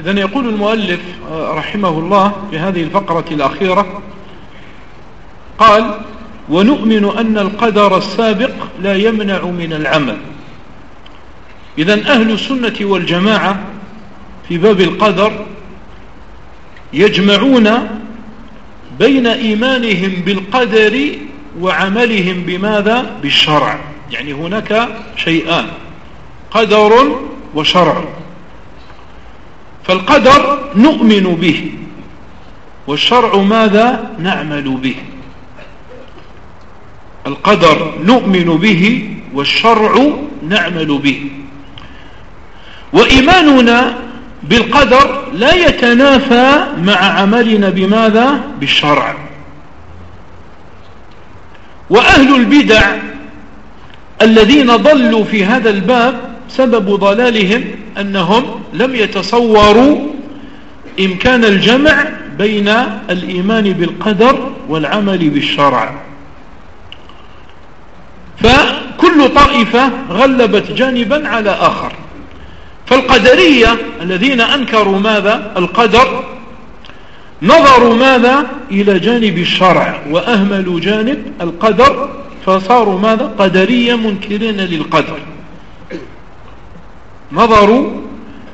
إذا يقول المؤلف رحمه الله في هذه الفقرة الأخيرة قال ونؤمن أن القدر السابق لا يمنع من العمل. إذا أهل السنة والجماعة في باب القدر يجمعون بين إيمانهم بالقدر وعملهم بماذا؟ بالشرع. يعني هناك شيئان قدر وشرع. فالقدر نؤمن به والشرع ماذا نعمل به؟ القدر نؤمن به والشرع نعمل به. وإيماننا بالقدر لا يتنافى مع عملنا بماذا؟ بالشرع. وأهل البدع الذين ضلوا في هذا الباب سبب ضلالهم أنهم لم يتصوروا إمكان الجمع بين الإيمان بالقدر والعمل بالشرع. فكل طائفة غلبت جانبا على آخر. فالقدرية الذين أنكروا ماذا؟ القدر نظروا ماذا؟ إلى جانب الشرع وأهملوا جانب القدر فصاروا ماذا؟ قدرية منكرين للقدر. نظروا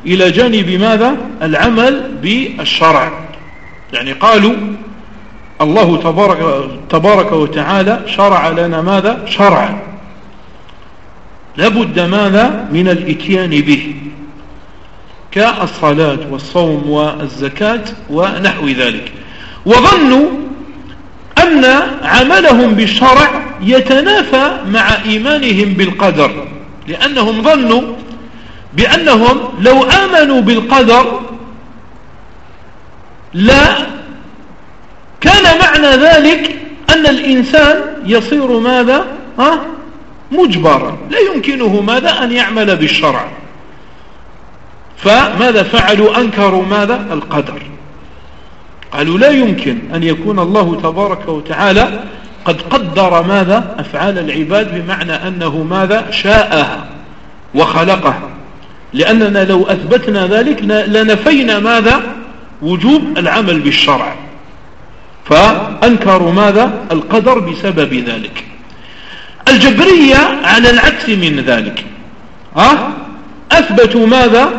إلى جانب ماذا؟ العمل بالشرع. يعني قالوا الله تبارك, تبارك وتعالى شرع لنا ماذا؟ شرعا. لابد ماذا؟ من الإتيان به. كالصلاة والصوم والزكاة ونحو ذلك. وظنوا أن عملهم بالشرع يتنافى مع إيمانهم بالقدر لأنهم ظنوا بأنهم لو آمنوا بالقدر لا كان معنى ذلك أن الإنسان يصير ماذا؟ ها؟ مجبرا. لا يمكنه ماذا؟ أن يعمل بالشرع. فماذا فعلوا؟ أنكروا ماذا؟ القدر. قالوا لا يمكن أن يكون الله تبارك وتعالى قد قدر ماذا؟ أفعال العباد بمعنى أنه ماذا؟ شاءها وخلقها. لأننا لو أثبتنا ذلك لنفينا ماذا؟ وجوب العمل بالشرع. فأنكروا ماذا؟ القدر بسبب ذلك. الجبرية على العكس من ذلك. ها؟ أثبتوا ماذا؟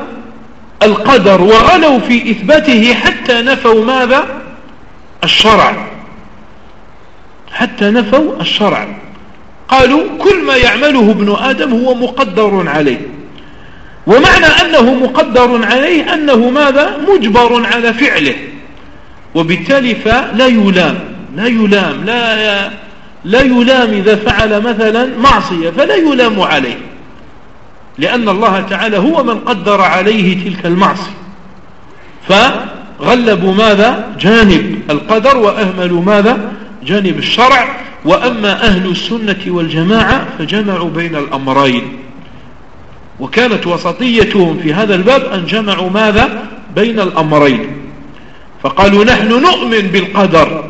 القدر وغلوا في إثباته حتى نفوا ماذا؟ الشرع. حتى نفوا الشرع. قالوا كل ما يعمله ابن آدم هو مقدر عليه. ومعنى أنه مقدر عليه أنه ماذا؟ مجبر على فعله. وبالتالي فلا يلام لا يلام لا لا يلام إذا فعل مثلا معصية فلا يلام عليه. لأن الله تعالى هو من قدر عليه تلك المعصية. فغلبوا ماذا؟ جانب القدر وأهملوا ماذا؟ جانب الشرع. وأما أهل السنة والجماعة فجمعوا بين الأمرين. وكانت وسطيتهم في هذا الباب أن جمعوا ماذا؟ بين الأمرين. فقالوا نحن نؤمن بالقدر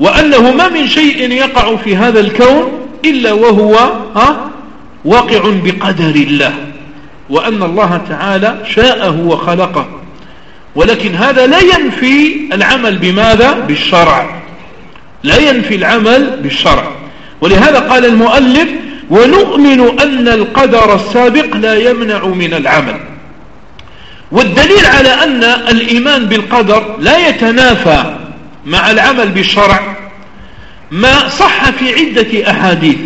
وأنه ما من شيء يقع في هذا الكون إلا وهو ها؟ واقع بقدر الله وأن الله تعالى شاءه وخلقه. ولكن هذا لا ينفي العمل بماذا؟ بالشرع. لا ينفي العمل بالشرع. ولهذا قال المؤلف ونؤمن أن القدر السابق لا يمنع من العمل. والدليل على أن الإيمان بالقدر لا يتنافى مع العمل بالشرع ما صح في عدة أحاديث.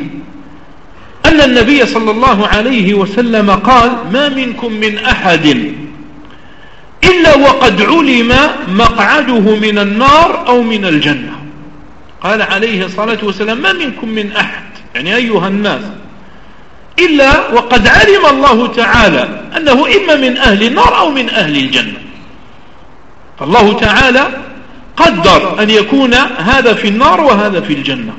أن النبي صلى الله عليه وسلم قال ما منكم من أحد إلا وقد علم مقعده من النار أو من الجنة. قال عليه الصلاة والسلام ما منكم من أحد يعني أيها الناس إلا وقد علم الله تعالى أنه إما من أهل النار أو من أهل الجنة. فالله تعالى قدر أن يكون هذا في النار وهذا في الجنة.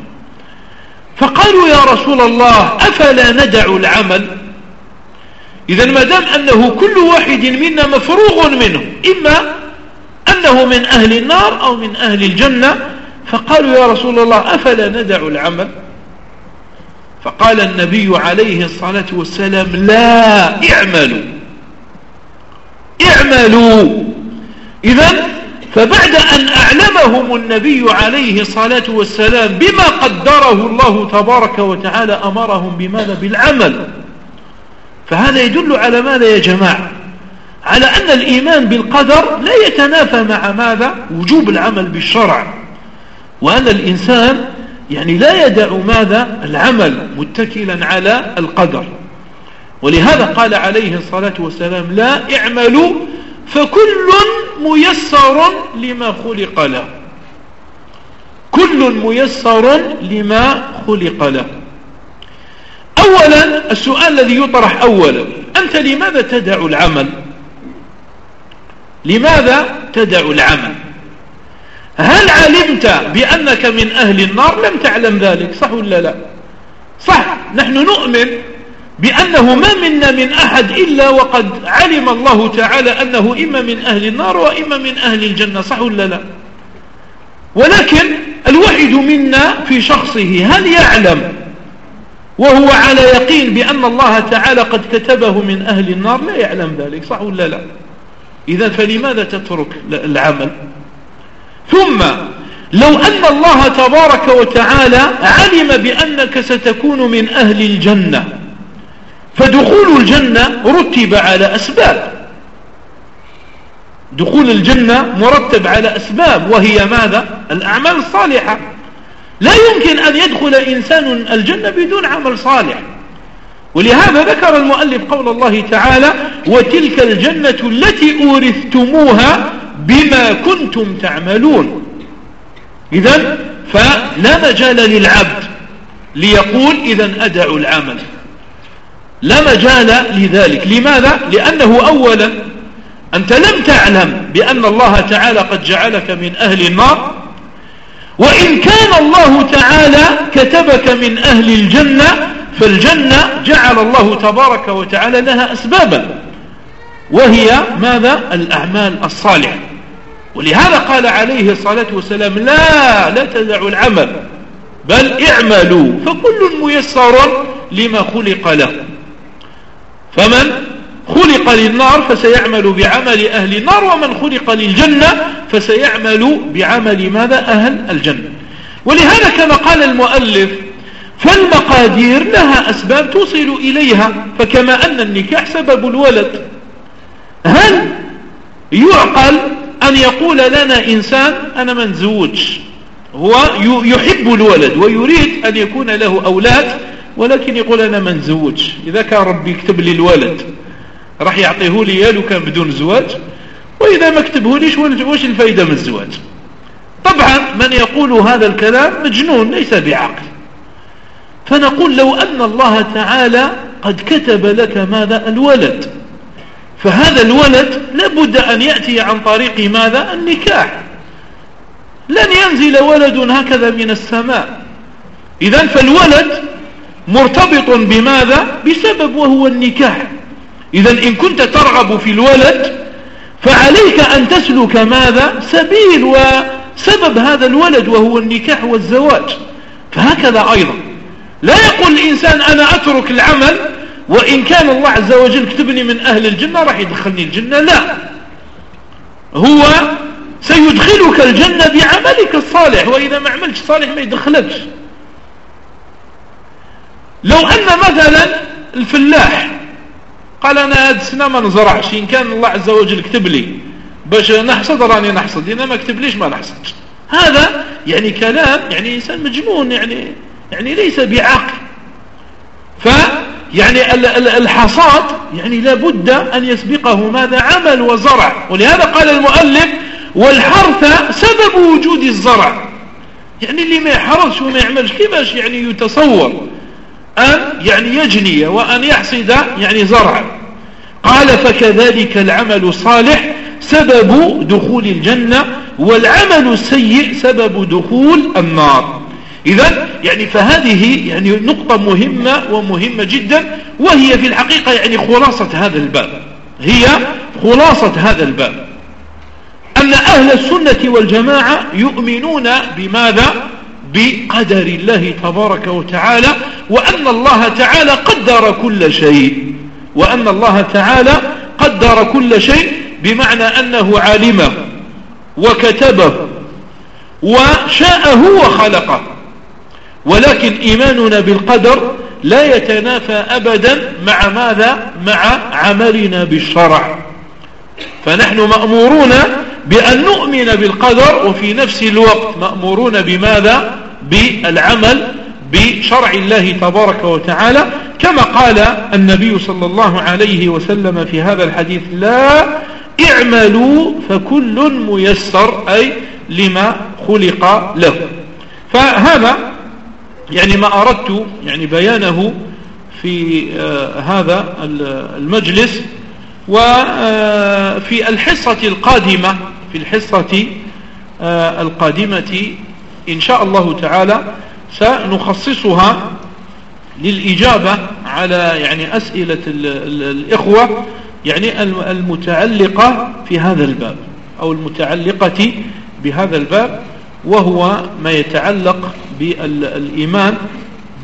فقالوا يا رسول الله أفلا ندع العمل؟ إذا ما دام أنه كل واحد منا مفروغ منه إما أنه من أهل النار أو من أهل الجنة فقالوا يا رسول الله أفلا ندع العمل؟ فقال النبي عليه الصلاة والسلام لا اعملوا. اعملوا. إذا فبعد أن أعلمهم النبي عليه الصلاة والسلام بما قدره الله تبارك وتعالى أمرهم بماذا؟ بالعمل. فهذا يدل على ماذا يا جماعة؟ على أن الإيمان بالقدر لا يتنافى مع ماذا؟ وجوب العمل بالشرع. وأن الإنسان يعني لا يدع ماذا العمل متكلا على القدر. ولهذا قال عليه الصلاة والسلام لا اعملوا فكل ميسر لما خلق له. كل ميسر لما خلق له. أولا السؤال الذي يطرح أولا أنت لماذا تدع العمل؟ لماذا تدع العمل؟ هل علمت بأنك من أهل النار؟ لم تعلم ذلك صح ولا لا؟ صح نحن نؤمن بأنه ما منا من أحد إلا وقد علم الله تعالى أنه إما من أهل النار وإما من أهل الجنة صح ولا لا؟ ولكن الواحد منا في شخصه هل يعلم وهو على يقين بأن الله تعالى قد كتبه من أهل النار؟ لا يعلم ذلك صح ولا لا؟ إذا فلماذا تترك العمل؟ ثم لو أن الله تبارك وتعالى علم بأنك ستكون من أهل الجنة فدخول الجنة رتب على أسباب. دخول الجنة مرتب على أسباب وهي ماذا؟ الأعمال الصالحة. لا يمكن أن يدخل إنسان الجنة بدون عمل صالح. ولهذا ذكر المؤلف قول الله تعالى وتلك الجنة التي أورثتموها بما كنتم تعملون. إذا فلا مجال للعبد ليقول إذا أدع العمل. لا مجال لذلك. لماذا؟ لأنه أولا أنت لم تعلم بأن الله تعالى قد جعلك من أهل النار وإن كان الله تعالى كتبك من أهل الجنة فالجنة جعل الله تبارك وتعالى لها أسبابا. وهي ماذا؟ الأعمال الصالحة. ولهذا قال عليه الصلاة والسلام لا لا تدعوا العمل بل اعملوا فكل ميسر لما خلق له. فمن خلق للنار فسيعمل بعمل أهل النار ومن خلق للجنة فسيعمل بعمل ماذا؟ أهل الجنة. ولهذا كما قال المؤلف فالمقادير لها أسباب توصل إليها فكما أن النكاح سبب الولد. هل يعقل أن يقول لنا إنسان أنا من زوج هو يحب الولد ويريد أن يكون له أولاد ولكن يقول أنا من زوج إذا كان ربي يكتب لي الولد راح يعطيه لي لو كان بدون زواج وإذا ما كتبه ليش وش الفايدة من الزواج؟ طبعا من يقول هذا الكلام مجنون ليس بعقل. فنقول لو أن الله تعالى قد كتب لك ماذا؟ الولد. فهذا الولد لابد أن يأتي عن طريق ماذا؟ النكاح. لن ينزل ولد هكذا من السماء. إذا فالولد مرتبط بماذا؟ بسبب وهو النكاح. إذا إن كنت ترغب في الولد فعليك أن تسلك ماذا؟ سبيل وسبب هذا الولد وهو النكاح والزواج. فهكذا أيضا. لا يقول الإنسان أنا أترك العمل وإن كان الله عز وجل كتبني من أهل الجنة راح يدخلني الجنة. لا. هو سيدخلك الجنة بعملك الصالح وإذا ما عملتش صالح ما يدخلكش. لو أن مثلا الفلاح قال أنا هذه السنة ما نزرعش إن كان الله عز وجل كتب لي باش نحصد راني نحصد إذا ما كتب ليش ما نحصدش. هذا يعني كلام يعني إنسان مجنون يعني يعني ليس بعقل. ف يعني الحصاد يعني لابد أن يسبقه ماذا؟ عمل وزرع. ولهذا قال المؤلف والحرث سبب وجود الزرع. يعني اللي ما يحرثش وما يعملش كيفاش يعني يتصور أن يعني يجني وأن يحصد يعني زرع؟ قال فكذلك العمل الصالح سبب دخول الجنة والعمل السيء سبب دخول النار. إذا يعني فهذه يعني نقطة مهمة ومهمة جدا وهي في الحقيقة يعني خلاصة هذا الباب. هي خلاصة هذا الباب. أن أهل السنة والجماعة يؤمنون بماذا؟ بقدر الله تبارك وتعالى وأن الله تعالى قدر كل شيء. وأن الله تعالى قدر كل شيء بمعنى أنه علمه وكتبه وشاءه وخلقه. ولكن إيماننا بالقدر لا يتنافى أبدا مع ماذا؟ مع عملنا بالشرع. فنحن مأمورون بأن نؤمن بالقدر وفي نفس الوقت مأمورون بماذا؟ بالعمل بشرع الله تبارك وتعالى. كما قال النبي صلى الله عليه وسلم في هذا الحديث لا اعملوا فكل ميسر أي لما خلق له. فهذا يعني ما أردت يعني بيانه في آه هذا المجلس وفي الحصة القادمة في الحصة آه القادمة إن شاء الله تعالى سنخصصها للإجابة على يعني أسئلة الإخوة يعني المتعلقة في هذا الباب أو المتعلقة بهذا الباب وهو ما يتعلق بالإيمان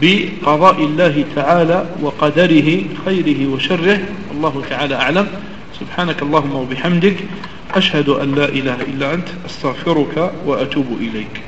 بقضاء الله تعالى وقدره خيره وشره الله تعالى أعلم. سبحانك اللهم وبحمدك أشهد أن لا إله إلا أنت أستغفرك وأتوب إليك.